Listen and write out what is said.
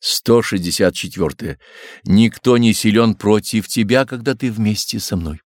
164. Никто не силен против тебя, когда ты вместе со мной.